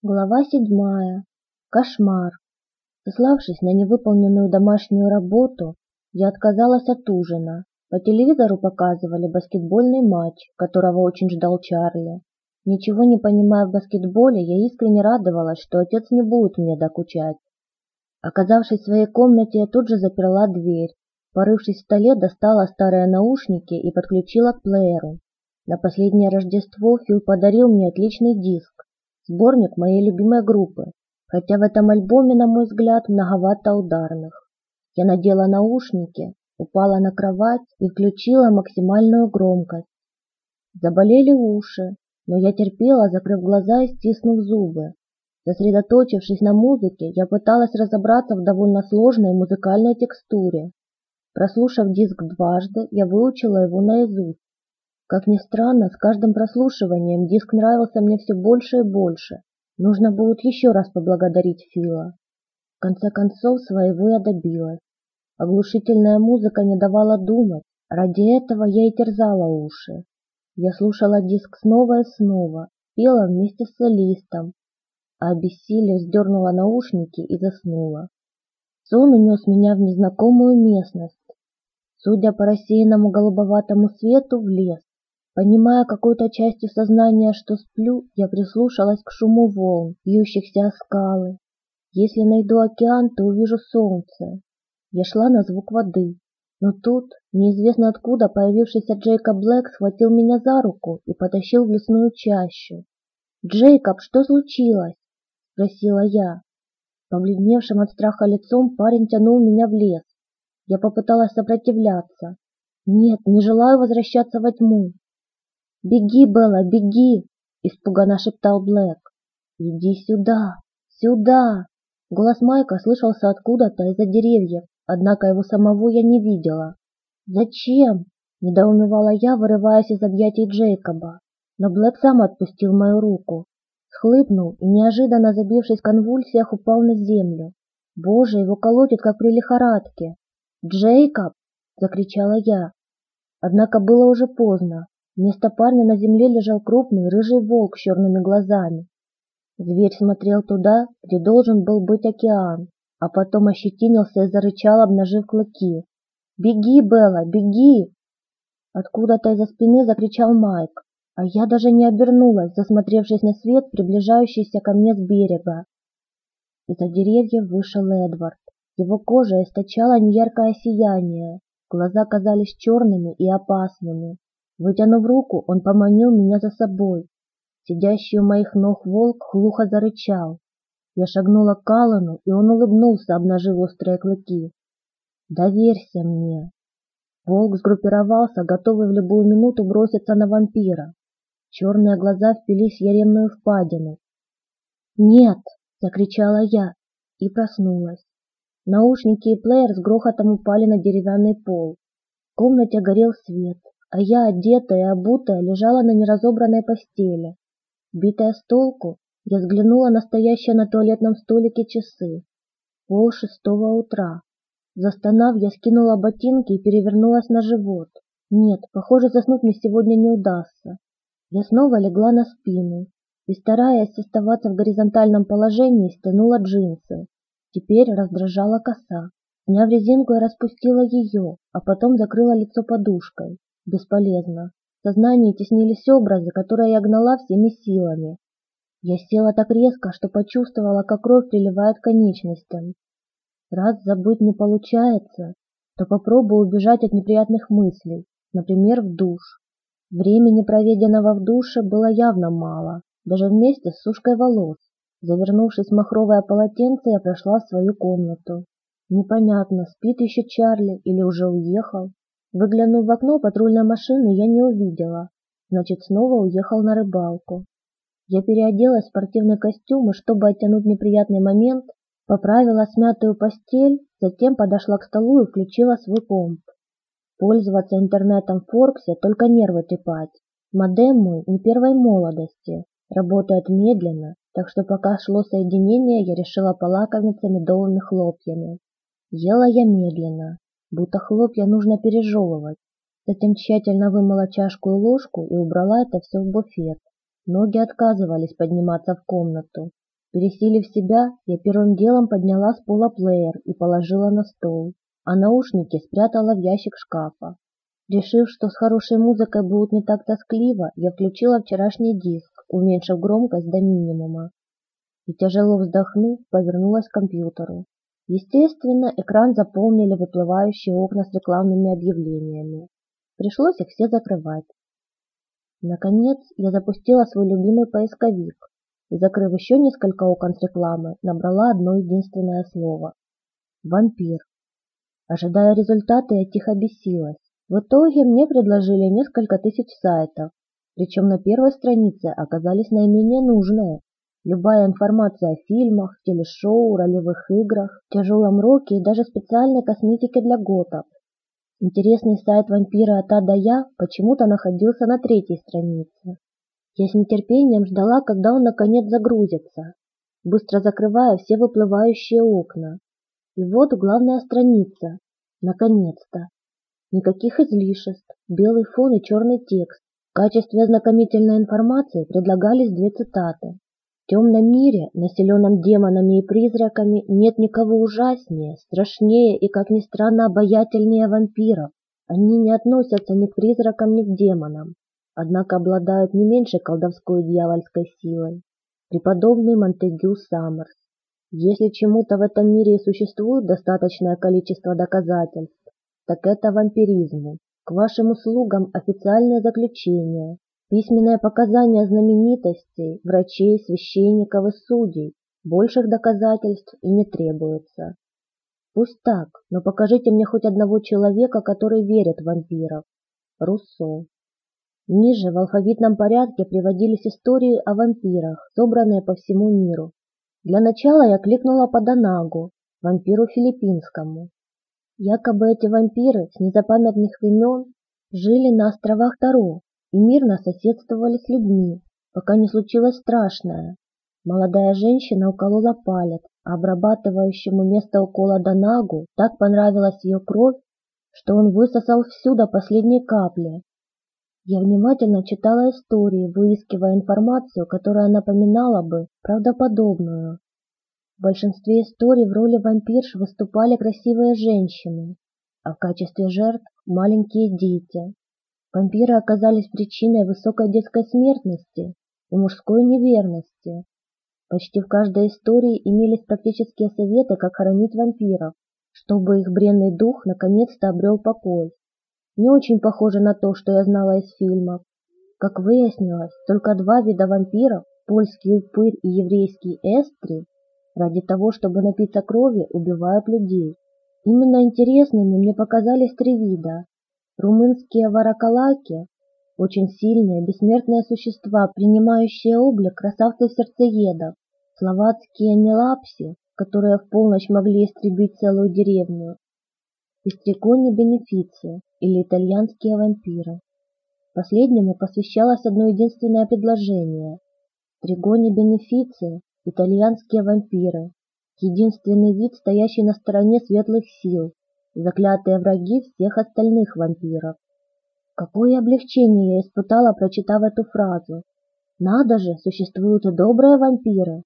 Глава седьмая. Кошмар. Сославшись на невыполненную домашнюю работу, я отказалась от ужина. По телевизору показывали баскетбольный матч, которого очень ждал Чарли. Ничего не понимая в баскетболе, я искренне радовалась, что отец не будет мне докучать. Оказавшись в своей комнате, я тут же заперла дверь. Порывшись в столе, достала старые наушники и подключила к плееру. На последнее Рождество Фил подарил мне отличный диск, сборник моей любимой группы, хотя в этом альбоме, на мой взгляд, многовато ударных. Я надела наушники, упала на кровать и включила максимальную громкость. Заболели уши, но я терпела, закрыв глаза и стиснув зубы. Сосредоточившись на музыке, я пыталась разобраться в довольно сложной музыкальной текстуре. Прослушав диск дважды, я выучила его наизусть. Как ни странно, с каждым прослушиванием диск нравился мне все больше и больше. Нужно будет еще раз поблагодарить Фила. В конце концов, своего я добилась. Оглушительная музыка не давала думать. Ради этого я и терзала уши. Я слушала диск снова и снова, пела вместе с солистом, а обессилев сдернула наушники и заснула. Сон унес меня в незнакомую местность. Судя по рассеянному голубоватому свету, в лес. Понимая какой-то частью сознания, что сплю, я прислушалась к шуму волн, бьющихся о скалы. Если найду океан, то увижу солнце. Я шла на звук воды, но тут, неизвестно откуда, появившийся Джейкоб Блэк схватил меня за руку и потащил в лесную чащу. «Джейкоб, что случилось?» – спросила я. Побледневшим от страха лицом парень тянул меня в лес. Я попыталась сопротивляться. Нет, не желаю возвращаться во тьму. «Беги, Белла, беги!» – испуганно шептал Блэк. «Иди сюда, сюда!» Голос Майка слышался откуда-то из-за деревьев, однако его самого я не видела. «Зачем?» – недоумевала я, вырываясь из объятий Джейкоба. Но Блэк сам отпустил мою руку, схлыпнул и, неожиданно забившись в конвульсиях, упал на землю. Боже, его колотит, как при лихорадке. «Джейкоб!» – закричала я. Однако было уже поздно. Вместо парня на земле лежал крупный рыжий волк с черными глазами. Зверь смотрел туда, где должен был быть океан, а потом ощетинился и зарычал, обнажив клыки. «Беги, Белла, беги!» Откуда-то из-за спины закричал Майк, а я даже не обернулась, засмотревшись на свет, приближающийся ко мне с берега. Из-за деревьев вышел Эдвард. Его кожа источала неяркое сияние, глаза казались черными и опасными. Вытянув руку, он поманил меня за собой. Сидящий у моих ног волк глухо зарычал. Я шагнула к Аллану, и он улыбнулся, обнажив острые клыки. «Доверься мне!» Волк сгруппировался, готовый в любую минуту броситься на вампира. Черные глаза впились в яремную впадину. «Нет!» — закричала я и проснулась. Наушники и плеер с грохотом упали на деревянный пол. В комнате горел свет а я, одетая и обутая, лежала на неразобранной постели. Битая с толку, я взглянула на стоящие на туалетном столике часы. Пол шестого утра. Застонав, я скинула ботинки и перевернулась на живот. Нет, похоже, заснуть мне сегодня не удастся. Я снова легла на спину и, стараясь оставаться в горизонтальном положении, стянула джинсы. Теперь раздражала коса. Сняв резинку, я распустила ее, а потом закрыла лицо подушкой. Бесполезно. В сознании теснились образы, которые я гнала всеми силами. Я села так резко, что почувствовала, как кровь приливает к конечностям. Раз забыть не получается, то попробую убежать от неприятных мыслей, например, в душ. Времени, проведенного в душе, было явно мало, даже вместе с сушкой волос. Завернувшись в махровое полотенце, я прошла в свою комнату. Непонятно, спит еще Чарли или уже уехал. Выглянув в окно патрульной машины, я не увидела. Значит, снова уехал на рыбалку. Я переоделась в спортивный костюм и, чтобы оттянуть неприятный момент, поправила смятую постель, затем подошла к столу и включила свой комп. Пользоваться интернетом в Форксе только нервы трепать. Модем мой не первой молодости, работает медленно, так что пока шло соединение, я решила полакомиться медовыми хлопьями. Ела я медленно, будто хлопья нужно пережевывать. Затем тщательно вымыла чашку и ложку и убрала это все в буфет. Ноги отказывались подниматься в комнату. Пересилив себя, я первым делом подняла с пола плеер и положила на стол, а наушники спрятала в ящик шкафа. Решив, что с хорошей музыкой будет не так тоскливо, я включила вчерашний диск, уменьшив громкость до минимума. И тяжело вздохнув, повернулась к компьютеру. Естественно, экран заполнили выплывающие окна с рекламными объявлениями. Пришлось их все закрывать. Наконец, я запустила свой любимый поисковик и, закрыв еще несколько окон с рекламой, набрала одно единственное слово – «Вампир». Ожидая результаты, я тихо бесилась. В итоге мне предложили несколько тысяч сайтов, причем на первой странице оказались наименее нужные. Любая информация о фильмах, телешоу, ролевых играх, тяжелом роке и даже специальной косметике для готов. Интересный сайт вампира от А до Я почему-то находился на третьей странице. Я с нетерпением ждала, когда он наконец загрузится, быстро закрывая все выплывающие окна. И вот главная страница. Наконец-то. Никаких излишеств, белый фон и черный текст. В качестве ознакомительной информации предлагались две цитаты. В темном мире, населенном демонами и призраками, нет никого ужаснее, страшнее и, как ни странно, обаятельнее вампиров. Они не относятся ни к призракам, ни к демонам, однако обладают не меньшей колдовской дьявольской силой. Преподобный Монтегю Саммерс. Если чему-то в этом мире и существует достаточное количество доказательств, так это вампиризму. К вашим услугам официальное заключение, письменные показания знаменитостей, врачей, священников и судей. Больших доказательств и не требуется. Пусть так, но покажите мне хоть одного человека, который верит в вампиров. Руссо. Ниже в алфавитном порядке приводились истории о вампирах, собранные по всему миру. Для начала я кликнула по Донагу, вампиру филиппинскому. Якобы эти вампиры с незапамятных времен жили на островах Таро и мирно соседствовали с людьми, пока не случилось страшное. Молодая женщина уколола палец, а обрабатывающему место укола Донагу так понравилась ее кровь, что он высосал всю до последней капли. Я внимательно читала истории, выискивая информацию, которая напоминала бы правдоподобную. В большинстве историй в роли вампирш выступали красивые женщины, а в качестве жертв – маленькие дети. Вампиры оказались причиной высокой детской смертности и мужской неверности. Почти в каждой истории имелись практические советы, как хоронить вампиров, чтобы их бренный дух наконец-то обрел покой. Не очень похоже на то, что я знала из фильмов. Как выяснилось, только два вида вампиров, польский упырь и еврейский эстри, ради того, чтобы напиться крови, убивают людей. Именно интересными мне показались три вида. Румынские варакалаки – очень сильные, бессмертные существа, принимающие облик красавцев-сердцеедов. Словацкие нелапси, которые в полночь могли истребить целую деревню. И стригони бенефиции, или итальянские вампиры. Последнему посвящалось одно единственное предложение. Стригони бенефиции итальянские вампиры, единственный вид, стоящий на стороне светлых сил, заклятые враги всех остальных вампиров. Какое облегчение я испытала, прочитав эту фразу. Надо же, существуют и добрые вампиры.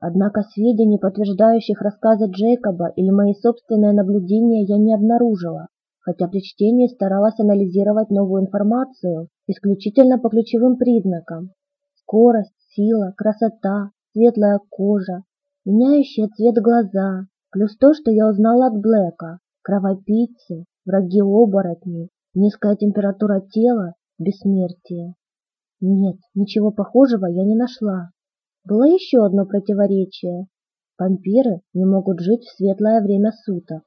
Однако сведений, подтверждающих рассказы Джейкоба или мои собственные наблюдения, я не обнаружила, хотя при чтении старалась анализировать новую информацию исключительно по ключевым признакам. Скорость, сила, красота, светлая кожа, меняющие цвет глаза, плюс то, что я узнала от Блэка, кровопийцы, враги оборотней, низкая температура тела, бессмертие. Нет, ничего похожего я не нашла. Было еще одно противоречие. Вампиры не могут жить в светлое время суток.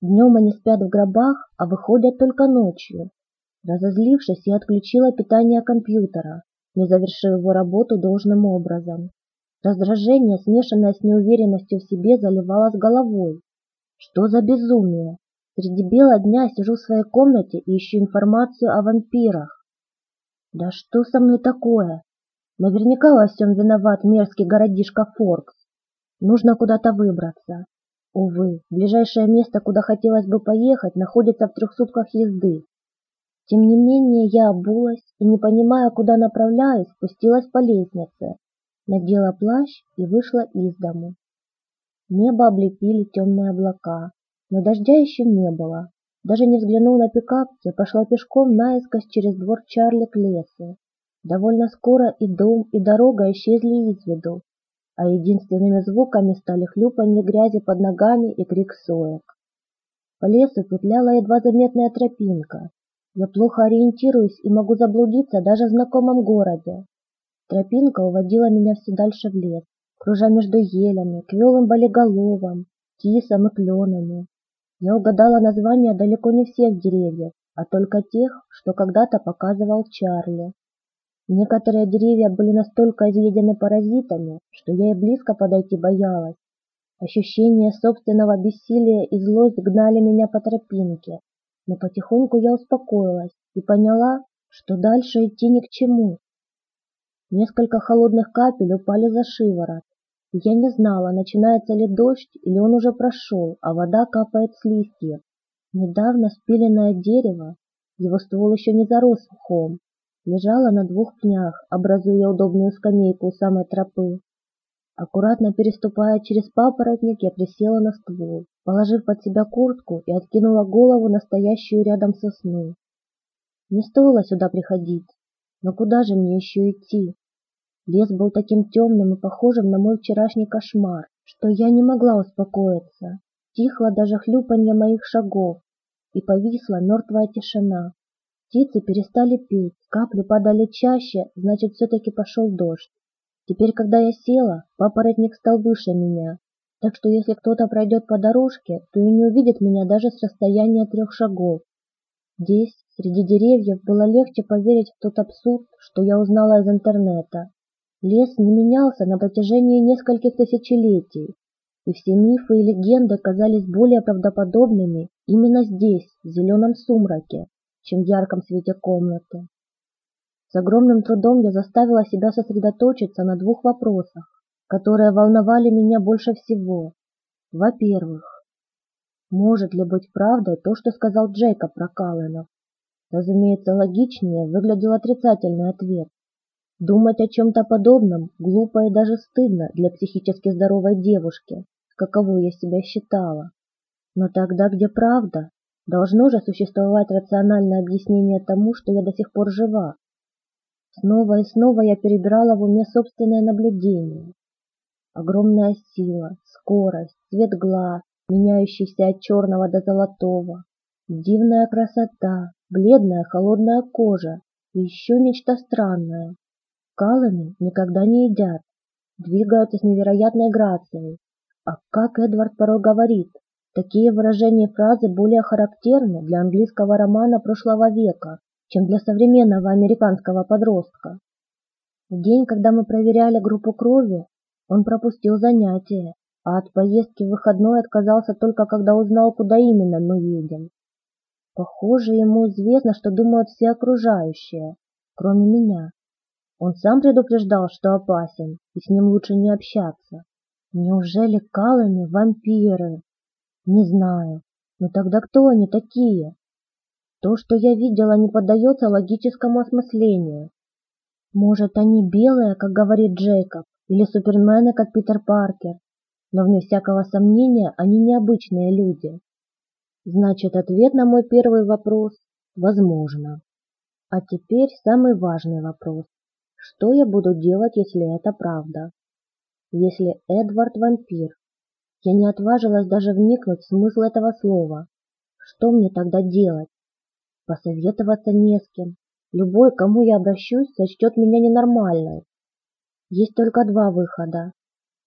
Днем они спят в гробах, а выходят только ночью. Разозлившись, я отключила питание компьютера, не завершив его работу должным образом. Раздражение, смешанное с неуверенностью в себе, заливало с головой. Что за безумие? Среди бела дня сижу в своей комнате и ищу информацию о вампирах. Да что со мной такое? Наверняка во всем виноват мерзкий городишко Форкс. Нужно куда-то выбраться. Увы, ближайшее место, куда хотелось бы поехать, находится в трех сутках езды. Тем не менее, я обулась и, не понимая, куда направляюсь, спустилась по лестнице. Надела плащ и вышла из дому. Небо облепили темные облака, но дождя еще не было. Даже не взглянув на пикап, я пошла пешком наискось через двор Чарли к лесу. Довольно скоро и дом, и дорога исчезли из виду, а единственными звуками стали хлюпанье грязи под ногами и крик соек. По лесу петляла едва заметная тропинка. Я плохо ориентируюсь и могу заблудиться даже в знакомом городе. Тропинка уводила меня все дальше в лес, кружа между елями, квелым болиголовом, тисом и кленами. Я угадала названия далеко не всех деревьев, а только тех, что когда-то показывал Чарли. Некоторые деревья были настолько изъедены паразитами, что я и близко подойти боялась. Ощущение собственного бессилия и злость гнали меня по тропинке, но потихоньку я успокоилась и поняла, что дальше идти ни к чему. Несколько холодных капель упали за шиворот, я не знала, начинается ли дождь или он уже прошел, а вода капает с листьев. Недавно спиленное дерево, его ствол еще не зарос мхом, лежало на двух пнях, образуя удобную скамейку у самой тропы. Аккуратно переступая через папоротник, я присела на ствол, положив под себя куртку и откинула голову настоящую рядом сосну. Не стоило сюда приходить, но куда же мне еще идти? Лес был таким темным и похожим на мой вчерашний кошмар, что я не могла успокоиться. Тихло даже хлюпанье моих шагов, и повисла мертвая тишина. Птицы перестали петь, капли падали чаще, значит, все-таки пошел дождь. Теперь, когда я села, папоротник стал выше меня, так что если кто-то пройдет по дорожке, то и не увидит меня даже с расстояния трех шагов. Здесь, среди деревьев, было легче поверить в тот абсурд, что я узнала из интернета. Лес не менялся на протяжении нескольких тысячелетий, и все мифы и легенды казались более правдоподобными именно здесь, в зеленом сумраке, чем в ярком свете комнаты. С огромным трудом я заставила себя сосредоточиться на двух вопросах, которые волновали меня больше всего. Во-первых, может ли быть правдой то, что сказал Джейкоб про Калленов? Разумеется, логичнее выглядел отрицательный ответ. Думать о чем-то подобном глупо и даже стыдно для психически здоровой девушки, каковой я себя считала. Но тогда где правда? Должно же существовать рациональное объяснение тому, что я до сих пор жива. Снова и снова я перебирала в уме собственное наблюдение. Огромная сила, скорость, цвет глаз, меняющийся от черного до золотого, дивная красота, бледная холодная кожа и еще нечто странное. Каланы никогда не едят, двигаются с невероятной грацией. А как Эдвард порой говорит, такие выражения фразы более характерны для английского романа прошлого века, чем для современного американского подростка. В день, когда мы проверяли группу крови, он пропустил занятия, а от поездки в выходной отказался только когда узнал, куда именно мы едем. Похоже, ему известно, что думают все окружающие, кроме меня. Он сам предупреждал, что опасен, и с ним лучше не общаться. Неужели Калланы вампиры? Не знаю. Но тогда кто они такие? То, что я видела, не поддается логическому осмыслению. Может, они белые, как говорит Джейкоб, или супермены, как Питер Паркер, но вне всякого сомнения они необычные люди. Значит, ответ на мой первый вопрос – возможно. А теперь самый важный вопрос. Что я буду делать, если это правда? Если Эдвард вампир? Я не отважилась даже вникнуть в смысл этого слова. Что мне тогда делать? Посоветоваться не с кем. Любой, к кому я обращусь, сочтет меня ненормальной. Есть только два выхода.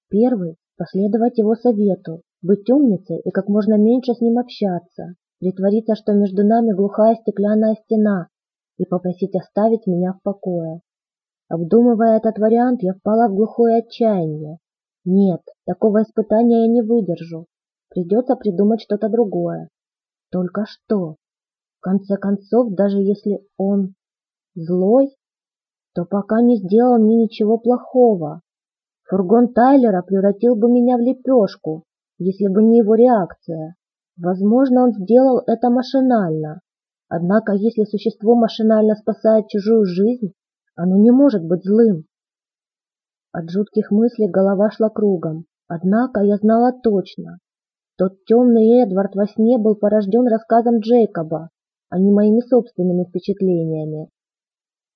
Первый – последовать его совету, быть умницей и как можно меньше с ним общаться, притвориться, что между нами глухая стеклянная стена, и попросить оставить меня в покое. Обдумывая этот вариант, я впала в глухое отчаяние. Нет, такого испытания я не выдержу. Придется придумать что-то другое. Только что? конце концов, даже если он злой, то пока не сделал мне ничего плохого. Фургон Тайлера превратил бы меня в лепешку, если бы не его реакция. Возможно, он сделал это машинально. Однако, если существо машинально спасает чужую жизнь, оно не может быть злым. От жутких мыслей голова шла кругом. Однако я знала точно. Тот темный Эдвард во сне был порожден рассказом Джейкоба, а не моими собственными впечатлениями.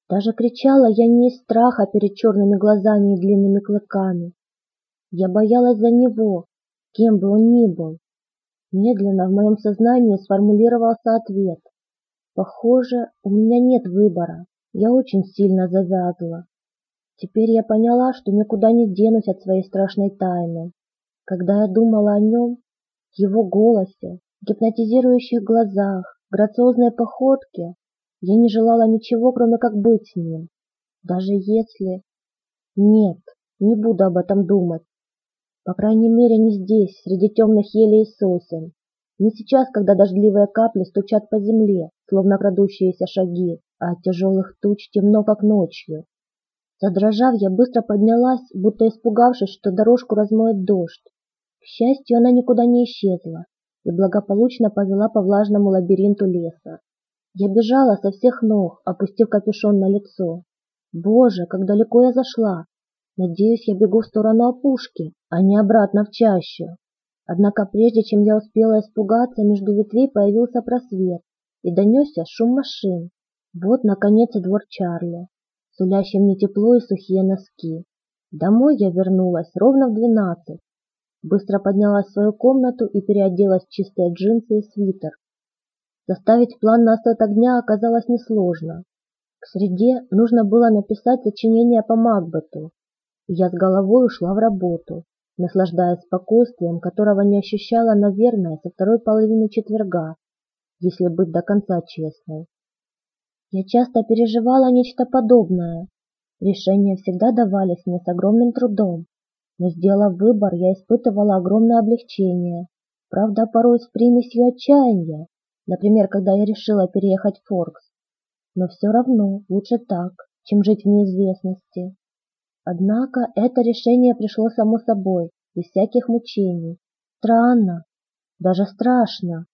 Даже кричала я не из страха перед черными глазами и длинными клыками. Я боялась за него, кем бы он ни был. Медленно в моем сознании сформулировался ответ. Похоже, у меня нет выбора. Я очень сильно завязла. Теперь я поняла, что никуда не денусь от своей страшной тайны. Когда я думала о нем, его голосе, гипнотизирующих глазах, грациозной походке, я не желала ничего, кроме как быть с ним. Даже если... Нет, не буду об этом думать. По крайней мере, не здесь, среди темных елей и сосен. Не сейчас, когда дождливые капли стучат по земле, словно крадущиеся шаги, а от тяжелых туч темно, как ночью. Задрожав, я быстро поднялась, будто испугавшись, что дорожку размоет дождь. К счастью, она никуда не исчезла и благополучно повела по влажному лабиринту леса. Я бежала со всех ног, опустив капюшон на лицо. Боже, как далеко я зашла! Надеюсь, я бегу в сторону опушки, а не обратно в чащу. Однако прежде чем я успела испугаться, между ветвей появился просвет и донесся шум машин. Вот, наконец, и двор Чарли, сулящий мне тепло и сухие носки. Домой я вернулась ровно в двенадцать. Быстро поднялась в свою комнату и переоделась в чистые джинсы и свитер. Составить план на остаток дня оказалось несложно. К среде нужно было написать сочинение по Макбету, я с головой ушла в работу, наслаждаясь спокойствием, которого не ощущала, наверное, со второй половины четверга, если быть до конца честной. Я часто переживала нечто подобное. Решения всегда давались мне с огромным трудом, но сделав выбор, я испытывала огромное облегчение, правда, порой с примесью отчаяния, Например, когда я решила переехать в Форкс. Но все равно лучше так, чем жить в неизвестности. Однако это решение пришло само собой, без всяких мучений. Странно, даже страшно.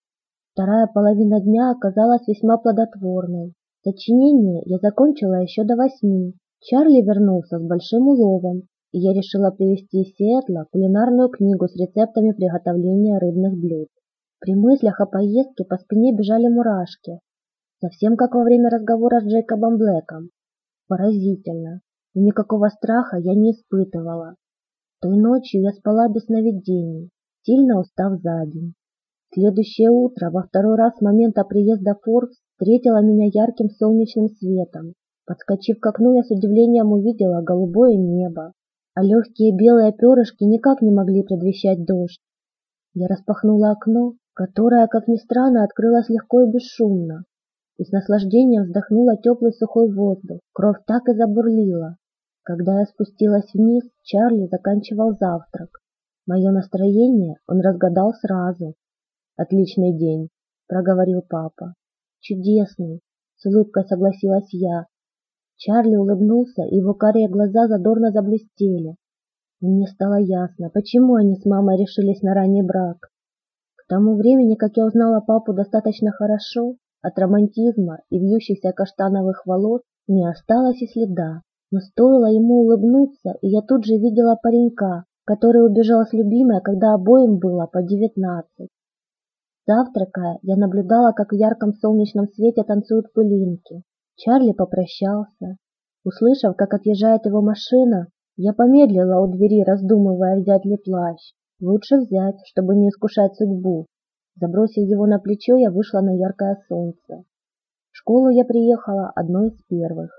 Вторая половина дня оказалась весьма плодотворной. Сочинение я закончила еще до восьми. Чарли вернулся с большим уловом, и я решила привезти из Сиэтла кулинарную книгу с рецептами приготовления рыбных блюд. При мыслях о поездке по спине бежали мурашки, совсем как во время разговора с Джейкобом Блэком. Поразительно, и никакого страха я не испытывала. Той ночью я спала без сновидений, сильно устав за день. Следующее утро, во второй раз с момента приезда в Форкс, встретило меня ярким солнечным светом. Подскочив к окну, я с удивлением увидела голубое небо, а легкие белые перышки никак не могли предвещать дождь. Я распахнула окно которая, как ни странно, открылась легко и бесшумно, и с наслаждением вздохнула теплый сухой воздух. Кровь так и забурлила. Когда я спустилась вниз, Чарли заканчивал завтрак. Мое настроение он разгадал сразу. «Отличный день», — проговорил папа. «Чудесный», — с улыбкой согласилась я. Чарли улыбнулся, и его карие глаза задорно заблестели. Мне стало ясно, почему они с мамой решились на ранний брак. К тому времени, как я узнала папу достаточно хорошо, от романтизма и вьющихся каштановых волос не осталось и следа. Но стоило ему улыбнуться, и я тут же видела паренька, который убежал с любимой, когда обоим было по девятнадцать. Завтракая, я наблюдала, как в ярком солнечном свете танцуют пылинки. Чарли попрощался. Услышав, как отъезжает его машина, я помедлила у двери, раздумывая, взять ли плащ. Лучше взять, чтобы не искушать судьбу. Забросив его на плечо, я вышла на яркое солнце. В школу я приехала одной из первых.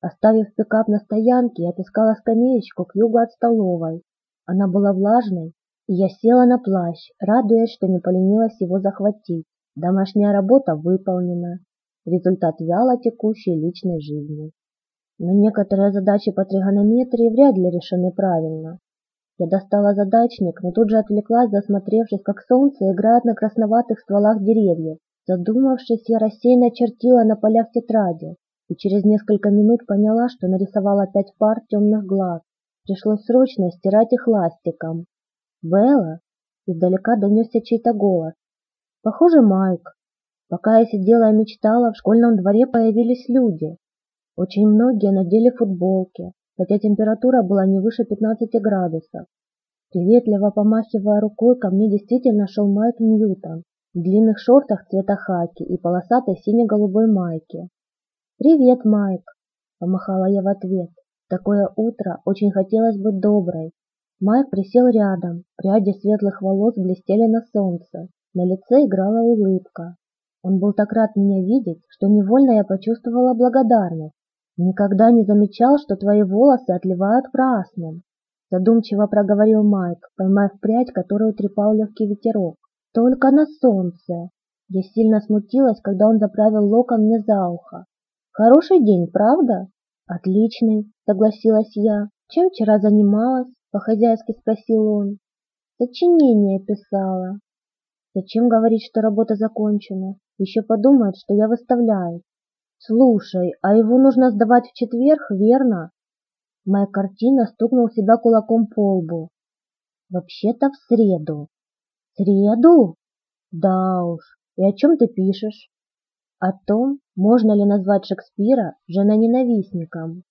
Оставив пикап на стоянке, я отыскала скамеечку к югу от столовой. Она была влажной, я села на плащ, радуясь, что не поленилась его захватить. Домашняя работа выполнена. Результат вяло текущей личной жизни. Но некоторые задачи по тригонометрии вряд ли решены правильно. Я достала задачник, но тут же отвлеклась, засмотревшись, как солнце играет на красноватых стволах деревьев. Задумавшись, я рассеянно чертила на полях тетради и через несколько минут поняла, что нарисовала пять пар темных глаз. Пришлось срочно стирать их ластиком. «Белла?» — издалека донесся чей-то голос. «Похоже, Майк». Пока я сидела и мечтала, в школьном дворе появились люди. Очень многие надели футболки, хотя температура была не выше 15 градусов. Приветливо помахивая рукой, ко мне действительно шел Майк Ньютон в длинных шортах цвета хаки и полосатой сине-голубой майке. «Привет, Майк!» – помахала я в ответ. такое утро очень хотелось быть доброй. Майк присел рядом, пряди светлых волос блестели на солнце, на лице играла улыбка. Он был так рад меня видеть, что невольно я почувствовала благодарность. «Никогда не замечал, что твои волосы отливают красным», задумчиво проговорил Майк, поймав прядь, которую трепал легкий ветерок. Только на солнце. Я сильно смутилась, когда он заправил локон мне за ухо. Хороший день, правда? Отличный, согласилась я. Чем вчера занималась? По-хозяйски спросил он. Сочинение писала. Зачем говорить, что работа закончена? Еще подумают, что я выставляю. Слушай, а его нужно сдавать в четверг, верно? Моя картина стукнул себя кулаком по лбу. Вообще-то в среду. Среду? Да уж. И о чем ты пишешь? О том, можно ли назвать Шекспира жена-ненавистником.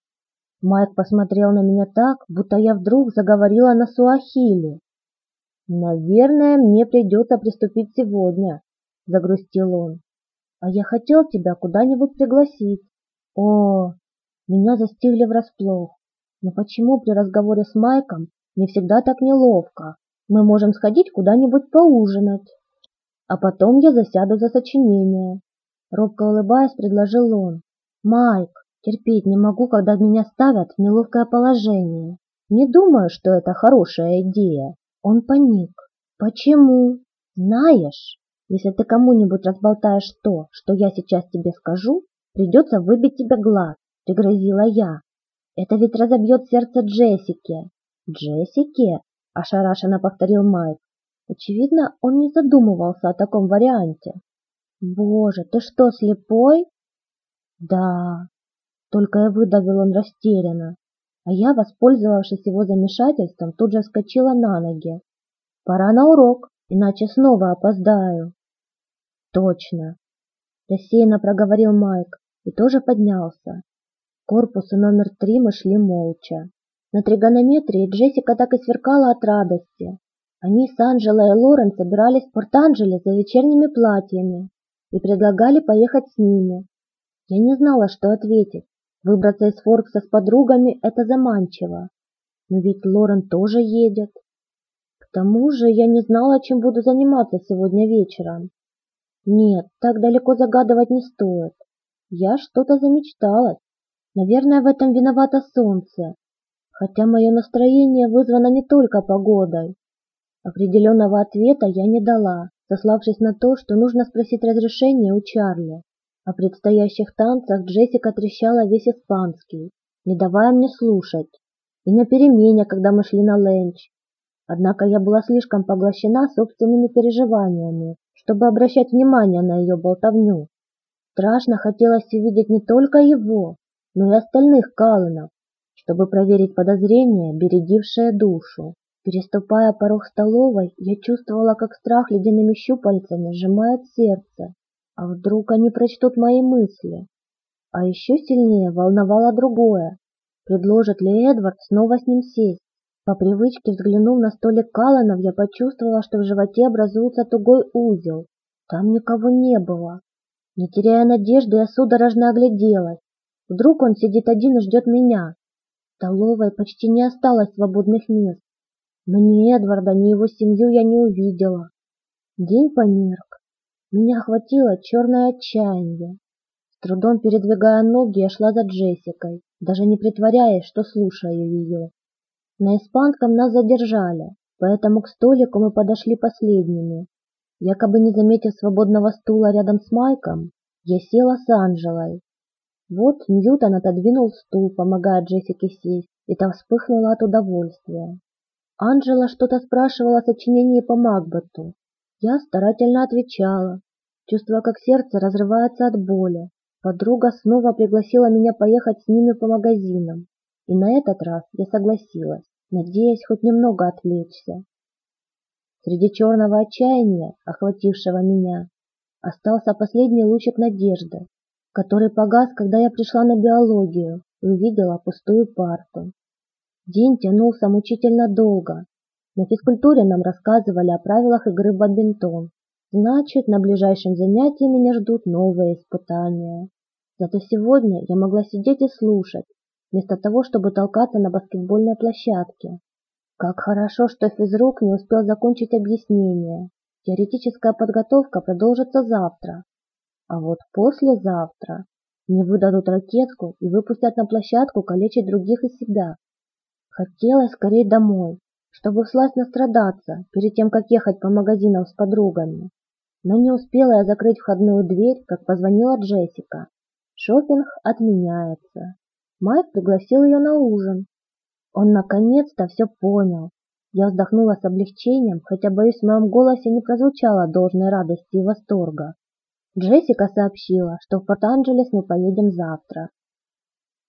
Майк посмотрел на меня так, будто я вдруг заговорила на суахили. «Наверное, мне придется приступить сегодня», — загрустил он. «А я хотел тебя куда-нибудь пригласить». «О, меня застигли врасплох. Но почему при разговоре с Майком мне всегда так неловко? Мы можем сходить куда-нибудь поужинать. А потом я засяду за сочинение. Робко улыбаясь, предложил он. Майк, терпеть не могу, когда меня ставят в неловкое положение. Не думаю, что это хорошая идея. Он паник. Почему? Знаешь, если ты кому-нибудь разболтаешь то, что я сейчас тебе скажу, придется выбить тебе глаз, пригрозила я. Это ведь разобьет сердце Джессики. Джессики? ошарашенно повторил Майк. Очевидно, он не задумывался о таком варианте. Боже, ты что, слепой? Да, только и выдавил он растерянно, а я, воспользовавшись его замешательством, тут же вскочила на ноги. Пора на урок, иначе снова опоздаю. Точно, рассеянно проговорил Майк и тоже поднялся. Корпусу номер три мы шли молча. На тригонометрии Джессика так и сверкала от радости. Они с Анжелой и Лорен собирались в Порт-Анджеле за вечерними платьями и предлагали поехать с ними. Я не знала, что ответить. Выбраться из Форкса с подругами – это заманчиво. Но ведь Лорен тоже едет. К тому же я не знала, чем буду заниматься сегодня вечером. Нет, так далеко загадывать не стоит. Я что-то замечталась. Наверное, в этом виновато солнце, хотя мое настроение вызвано не только погодой. Определенного ответа я не дала, сославшись на то, что нужно спросить разрешения у Чарли. О предстоящих танцах Джессика трещала весь испанский, не давая мне слушать, и на перемене, когда мы шли на ленч. Однако я была слишком поглощена собственными переживаниями, чтобы обращать внимание на ее болтовню. Страшно хотелось увидеть не только его, но и остальных Калланов, чтобы проверить подозрения, бередившие душу. Переступая порог столовой, я чувствовала, как страх ледяными щупальцами сжимает сердце. А вдруг они прочтут мои мысли? А еще сильнее волновало другое. Предложит ли Эдвард снова с ним сесть? По привычке взглянув на столик Каланов, я почувствовала, что в животе образуется тугой узел. Там никого не было. Не теряя надежды, я судорожно огляделась. Вдруг он сидит один и ждет меня столовой почти не осталось свободных мест, но ни Эдварда, ни его семью я не увидела. День померк. Меня охватило черное отчаяние. С трудом передвигая ноги, я шла за Джессикой, даже не притворяясь, что слушаю ее. На испанском нас задержали, поэтому к столику мы подошли последними. Якобы не заметив свободного стула рядом с Майком, я села с Анжелой, вот Ньютон отодвинул стул, помогая Джессике сесть, и та вспыхнула от удовольствия. Анжела что-то спрашивала о сочинении по Макбету. Я старательно отвечала, чувствуя, как сердце разрывается от боли. Подруга снова пригласила меня поехать с ними по магазинам, и на этот раз я согласилась, надеясь хоть немного отвлечься. Среди черного отчаяния, охватившего меня, остался последний лучик надежды, который погас, когда я пришла на биологию и увидела пустую парту. День тянулся мучительно долго. На физкультуре нам рассказывали о правилах игры в бадминтон. Значит, на ближайшем занятии меня ждут новые испытания. Зато сегодня я могла сидеть и слушать, вместо того, чтобы толкаться на баскетбольной площадке. Как хорошо, что физрук не успел закончить объяснение. Теоретическая подготовка продолжится завтра. А вот послезавтра мне выдадут ракетку и выпустят на площадку калечить других и себя. Хотелось скорее домой, чтобы всласть настрадаться перед тем, как ехать по магазинам с подругами. Но не успела я закрыть входную дверь, как позвонила Джессика. Шопинг отменяется. Майк пригласил ее на ужин. Он наконец-то все понял. Я вздохнула с облегчением, хотя, боюсь, в моем голосе не прозвучало должной радости и восторга. Джессика сообщила, что в Порт-Анджелес мы поедем завтра.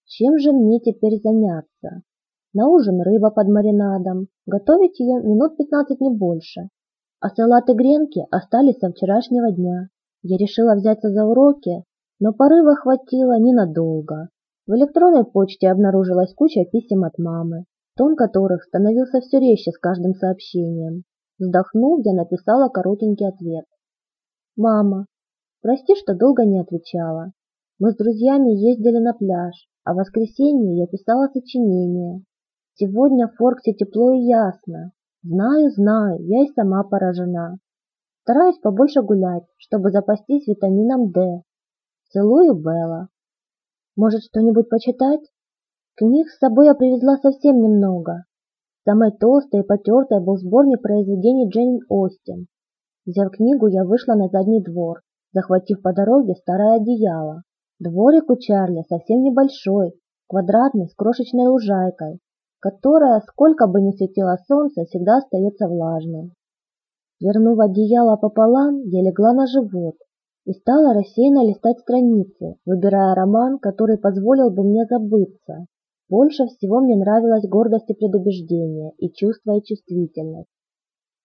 Чем же мне теперь заняться? На ужин рыба под маринадом. Готовить ее минут 15 не больше. А салаты гренки остались со вчерашнего дня. Я решила взяться за уроки, но порыва хватило ненадолго. В электронной почте обнаружилась куча писем от мамы, тон которых становился все резче с каждым сообщением. Вздохнув, я написала коротенький ответ. «Мама, Прости, что долго не отвечала. Мы с друзьями ездили на пляж, а в воскресенье я писала сочинение. Сегодня в Форксе тепло и ясно. Знаю, знаю, я и сама поражена. Стараюсь побольше гулять, чтобы запастись витамином D. Целую, Белла. Может, что-нибудь почитать? Книг с собой я привезла совсем немного. Самой толстой и потертой был сборник произведений Джейн Остин. Взяв книгу, я вышла на задний двор захватив по дороге старое одеяло. Дворик у Чарли совсем небольшой, квадратный, с крошечной лужайкой, которая, сколько бы ни светило солнце, всегда остается влажной. Вернув одеяло пополам, я легла на живот и стала рассеянно листать страницы, выбирая роман, который позволил бы мне забыться. Больше всего мне нравилась гордость и предубеждение, и чувство и чувствительность.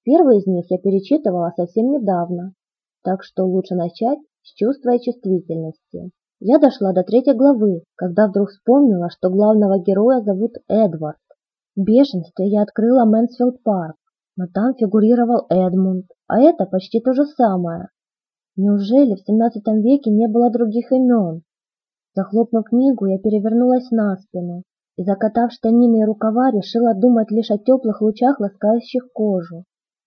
Первый из них я перечитывала совсем недавно, так что лучше начать с чувства и чувствительности. Я дошла до третьей главы, когда вдруг вспомнила, что главного героя зовут Эдвард. Бешенстве я открыла Мэнсфилд парк, но там фигурировал Эдмунд, а это почти то же самое. Неужели в XVII веке не было других имен? Захлопнув книгу, я перевернулась на спину и, закатав штанины и рукава, решила думать лишь о теплых лучах, ласкающих кожу.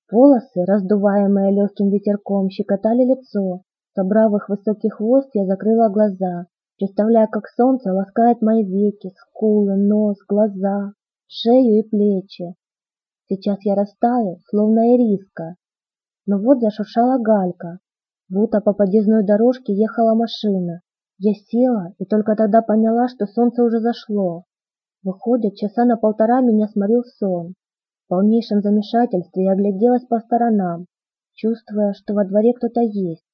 Волосы, раздуваемые легким ветерком, щекотали лицо. Собрав их высокий хвост, я закрыла глаза, представляя, как солнце ласкает мои веки, скулы, нос, глаза, шею и плечи. Сейчас я растаю, словно ириска. Но вот зашуршала галька, будто по подъездной дорожке ехала машина. Я села и только тогда поняла, что солнце уже зашло. Выходит, часа на полтора меня сморил сон. В полнейшем замешательстве я огляделась по сторонам, чувствуя, что во дворе кто-то есть.